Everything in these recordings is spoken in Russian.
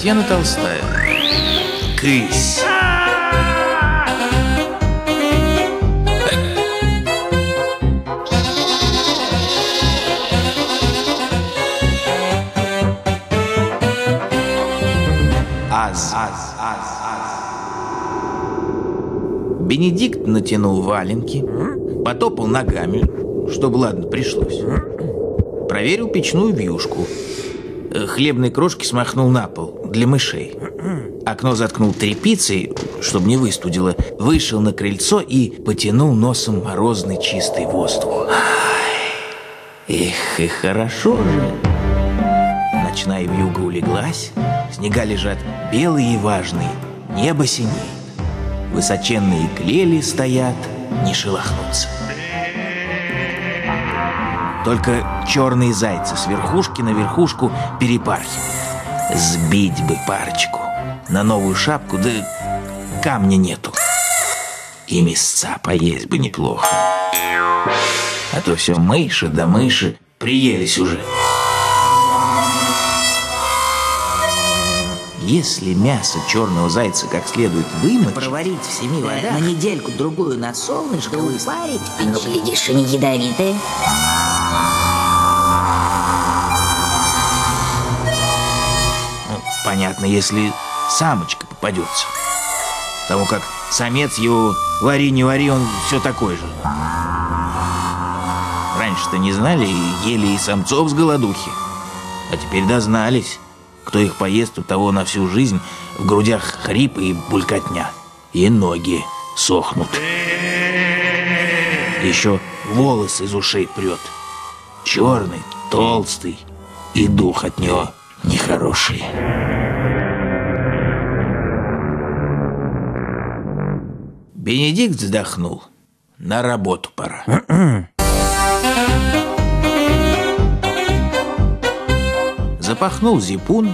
Татьяна Толстая. Кысь. Аз. Аз. Аз. Бенедикт натянул валенки, потопал ногами, чтобы ладно пришлось. Проверил печную вьюшку. Хлебные крошки смахнул на пол для мышей. Окно заткнул тряпицей, чтобы не выстудило. Вышел на крыльцо и потянул носом морозный чистый воздух. Эх, и хорошо же. Ночная вьюга улеглась, снега лежат белые и важные, небо синеет. Высоченные клели стоят, не шелохнутся. Только черные зайцы с верхушки на верхушку перепархивают. Сбить бы парочку на новую шапку, да камня нету. И мясца поесть бы неплохо. А то все мыши да мыши приелись уже. Если мясо черного зайца как следует вымочить... Проварить в семи водах. На недельку-другую на солнышко выпарить. А ну, глядишь, и не ядовитые. Понятно, если самочка попадется. Потому как самец его вари не вари, он все такой же. Раньше-то не знали, ели и самцов с голодухи. А теперь дознались. Кто их поест, у того на всю жизнь в грудях хрип и булькотня. И ноги сохнут. Еще волос из ушей прет. Черный, толстый, и дух от него нехороший. Бенедикт вздохнул. На работу пора. Запахнул зипун,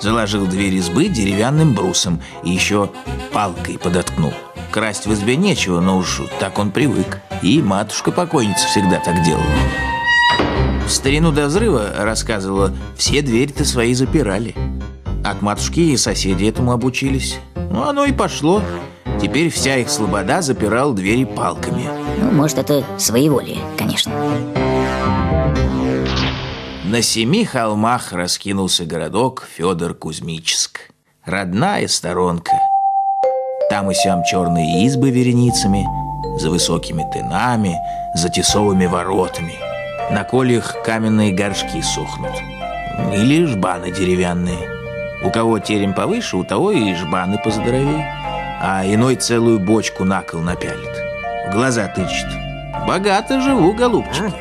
заложил дверь избы деревянным брусом и еще палкой подоткнул. Красть в избе нечего, но уж так он привык. И матушка-покойница всегда так делала. В старину до взрыва, рассказывала, все двери-то свои запирали. От матушки и соседи этому обучились. Ну, оно и пошло. Теперь вся их слобода запирал двери палками. Ну, может, это своеволие, конечно. На семи холмах раскинулся городок Федор Кузьмическ. Родная сторонка. Там и сям черные избы вереницами, за высокими тынами, за тесовыми воротами. На кольях каменные горшки сохнут. Или жбаны деревянные. У кого терем повыше, у того и жбаны поздоровее. А иной целую бочку на кол напялит. Глаза тычет. Богато живу, голубчики.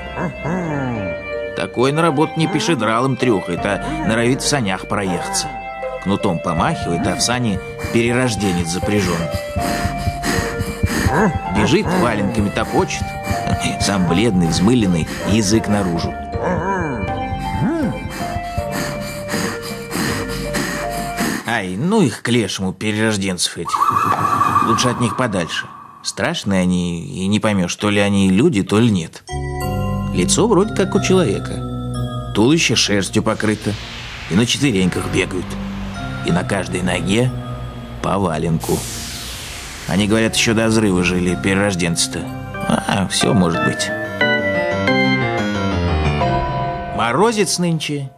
Такой на работу не пешедралом трюхает, а норовит в санях проехаться. Кнутом помахивает, а в сани перерожденец запряжен. Бежит, валенками топочет. Сам бледный, взмыленный, язык наружу. Ай, ну их к лешему, перерожденцев этих. Лучше от них подальше. Страшные они, и не поймешь, то ли они люди, то ли нет. Лицо вроде как у человека. Туловище шерстью покрыто. И на четвереньках бегают. И на каждой ноге по валенку. Они говорят, еще до взрыва жили перерожденцы-то. А, все может быть. Морозец нынче.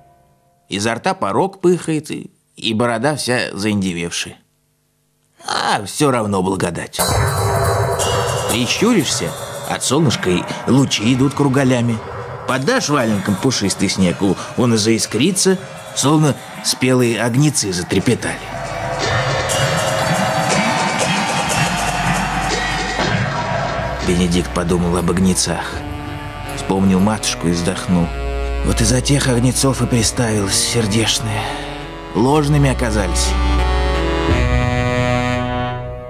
Изо рта порог пыхает, и, и борода вся заиндевевшая. А, все равно благодать. Прищуришься, от солнышка и лучи идут кругалями. Подашь валенком пушистый снег, он и заискрится, словно спелые огницы затрепетали. Бенедикт подумал об огнецах. Вспомнил матушку и вздохнул. Вот из-за тех огнецов и приставилась сердешная. Ложными оказались.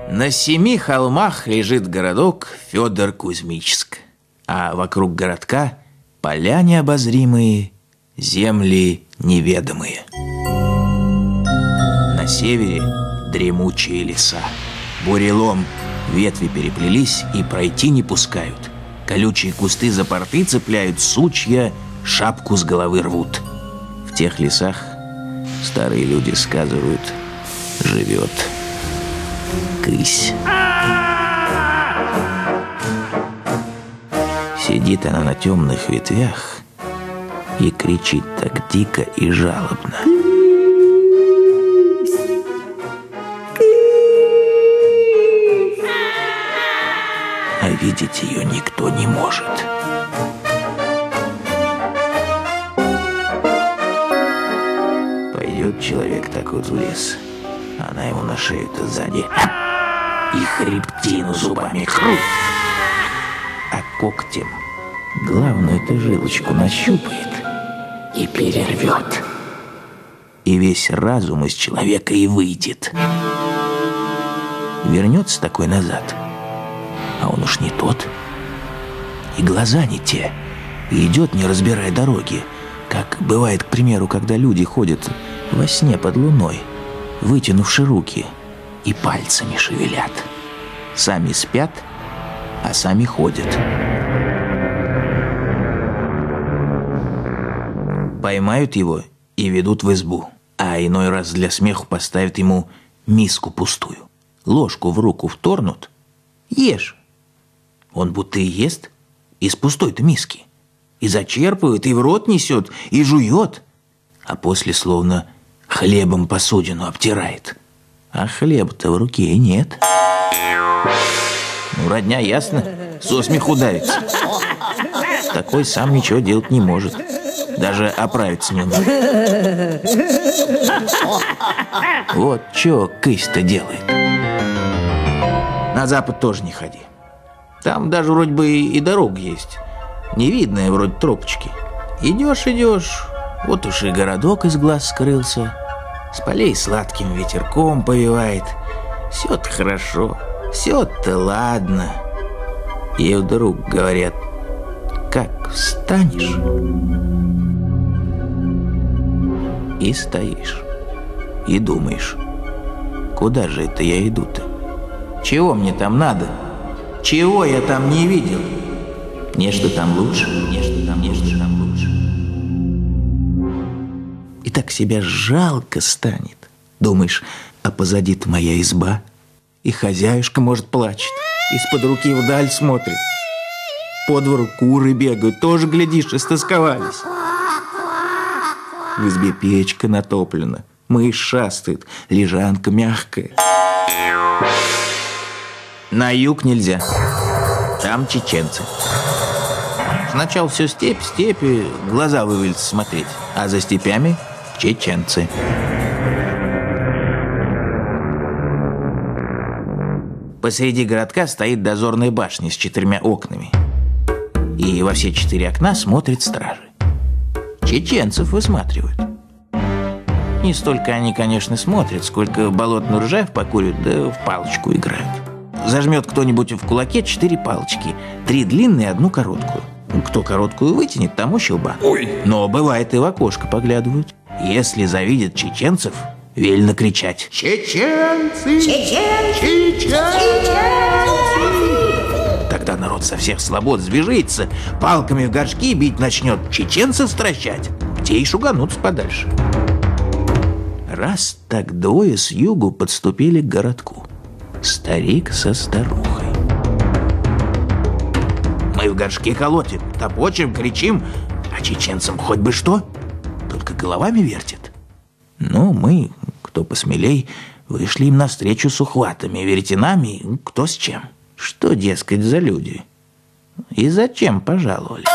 На семи холмах лежит городок Федор Кузьмическ, а вокруг городка поля необозримые, земли неведомые. На севере дремучие леса, бурелом, ветви переплелись и пройти не пускают. Колючие кусты за порты цепляют, сучья шапку с головы рвут. тех лесах, старые люди сказывают, живет кысь. Сидит она на темных ветвях и кричит так дико и жалобно. А видеть ее никто не может. Пойдет человек так вот в лес, она ему на шею-то сзади и хребтину зубами крут, а когтем главную-то жилочку нащупает и перервет. И весь разум из человека и выйдет. Вернется такой назад, а он уж не тот. И глаза не те, и идет, не разбирая дороги, как бывает, к примеру, когда люди ходят во сне под луной, вытянувши руки и пальцами шевелят. Сами спят, а сами ходят. Поймают его и ведут в избу, а иной раз для смеху поставят ему миску пустую. Ложку в руку вторнут. Ешь. Он будто и ест из пустой-то миски. И зачерпывает, и в рот несет, и жует. А после словно хлебом посудину обтирает. А хлеба-то в руке нет. Ну, родня ясно, со смеху давится. Такой сам ничего делать не может. Даже оправиться не умеет. Вот что кысь-то делает. На запад тоже не ходи. Там даже вроде бы и дорога есть. Невидная вроде тропочки. Идешь, идешь, вот уж и городок из глаз скрылся. С полей сладким ветерком повивает. Все-то хорошо, все-то ладно. И вдруг говорят, как встанешь и стоишь, и думаешь, куда же это я иду-то? Чего мне там надо? Чего я там не видел? Нечто там лучше, нечто там, нечто там лучше. И так себя жалко станет. Думаешь, а позади-то моя изба, и хозяюшка, может, плачет, из-под руки вдаль смотрит. По двору куры бегают, тоже, глядишь, истосковались. В избе печка натоплена, мышь шастает, лежанка мягкая. На юг нельзя, там чеченцы. Сначала все степь, степи, глаза вывалится смотреть, а за степями чеченцы. Посреди городка стоит дозорная башня с четырьмя окнами. И во все четыре окна смотрят стражи. Чеченцев высматривают. Не столько они, конечно, смотрят, сколько болотный ржавь покурят, да в палочку играют. Зажмет кто-нибудь в кулаке четыре палочки, три длинные, одну короткую. Кто короткую вытянет, тому щелба. Ой. Но бывает и в окошко поглядывают. Если завидят чеченцев, велено кричать. Чеченцы! Тогда народ со всех слобод сбежится, палками в горшки бить начнет, чеченцев стращать. Те и шуганутся подальше. Раз так двое с югу подступили к городку. Старик со старухой. Мы в горшки колотим, топочем, кричим, а чеченцам хоть бы что, головами вертят. Ну, мы, кто посмелей, вышли им навстречу с ухватами, веретенами, кто с чем. Что, дескать, за люди? И зачем пожаловали?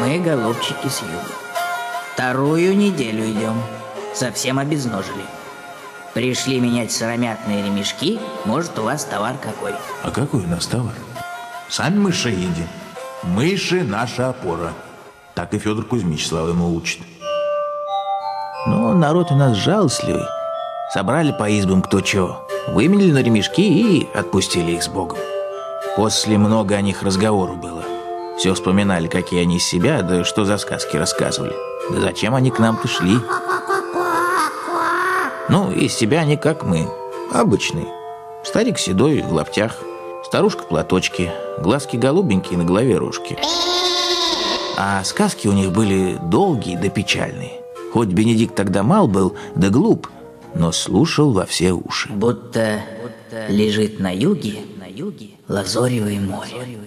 Мы, голубчики, с юга. Вторую неделю идем. Совсем обезножили. Пришли менять сыромятные ремешки. Может, у вас товар какой? А какой у нас товар? Сами мыши едим. Мыши – наша опора. Так и Федор Кузьмич слава ему учит. Но народ у нас жалостливый. Собрали по избам кто чего. Выменили на ремешки и отпустили их с Богом. После много о них разговору было. Все вспоминали, какие они из себя, да что за сказки рассказывали. Да зачем они к нам пришли? Ну, из себя они как мы, обычные. Старик седой в лаптях, старушка в платочке, глазки голубенькие на голове рожки. А сказки у них были долгие да печальные. Хоть Бенедикт тогда мал был, да глуп, но слушал во все уши. Будто лежит на юге, лазоревое море.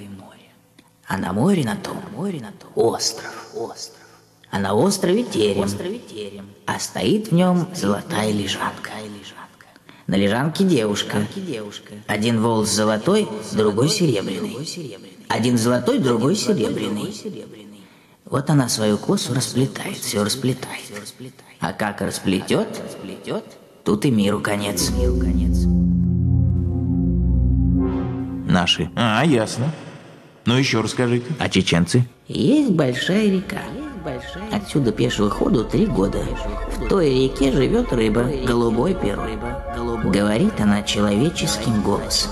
А на море на том, остров. А на острове терем. А стоит в нем золотая лежанка. На лежанке девушка. Один волос золотой, другой серебряный. Один золотой, другой серебряный. Вот она свою косу расплетает, все расплетает. А как расплетет, тут и миру конец. Миру конец. Наши. А, ясно. Ну еще расскажите. А чеченцы? Есть большая река. Отсюда пешего ходу три года. В той реке живет рыба, голубой перо. Говорит она человеческим голосом.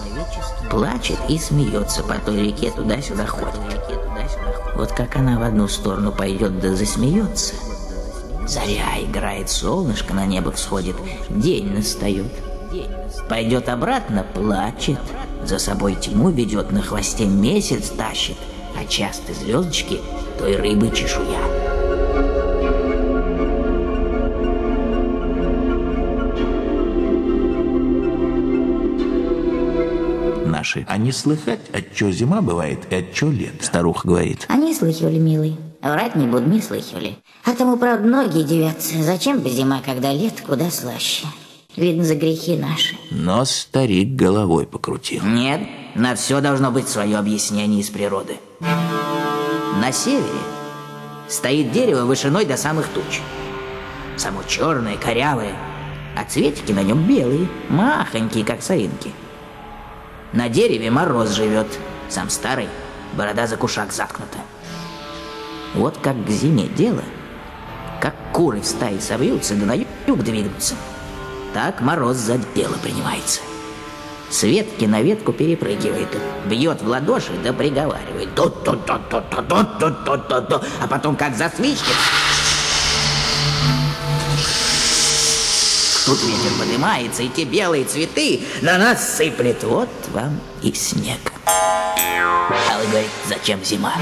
Плачет и смеется по той реке, туда-сюда ходит. Вот как она в одну сторону пойдет да засмеется. Заря играет, солнышко на небо всходит, день настает. Пойдет обратно, плачет, за собой тьму ведет, на хвосте месяц тащит, а часто звездочки той рыбы чешуя. Наши. А не слыхать, от зима бывает и от лето? Старуха говорит. А не слыхивали, милый. Врать не буду, не слыхивали. А тому, правда, многие девятся. Зачем бы зима, когда лето куда слаще? Видно, за грехи наши. Но старик головой покрутил. Нет, на все должно быть свое объяснение из природы. На севере стоит дерево вышиной до самых туч. Само черное, корявое, а цветики на нем белые, махонькие, как соринки. На дереве мороз живет, сам старый, борода за кушак заткнута. Вот как к зиме дело, как куры в стае собьются, да на юг двигаются, так мороз за дело принимается. С ветки на ветку перепрыгивает, бьет в ладоши да приговаривает. Тут, тут, тут, тут, тут, тут, тут, тут, тут, тут. А потом как засвищет. Тут ветер поднимается, и те белые цветы на нас сыплет. Вот вам и снег. А вы зачем зима?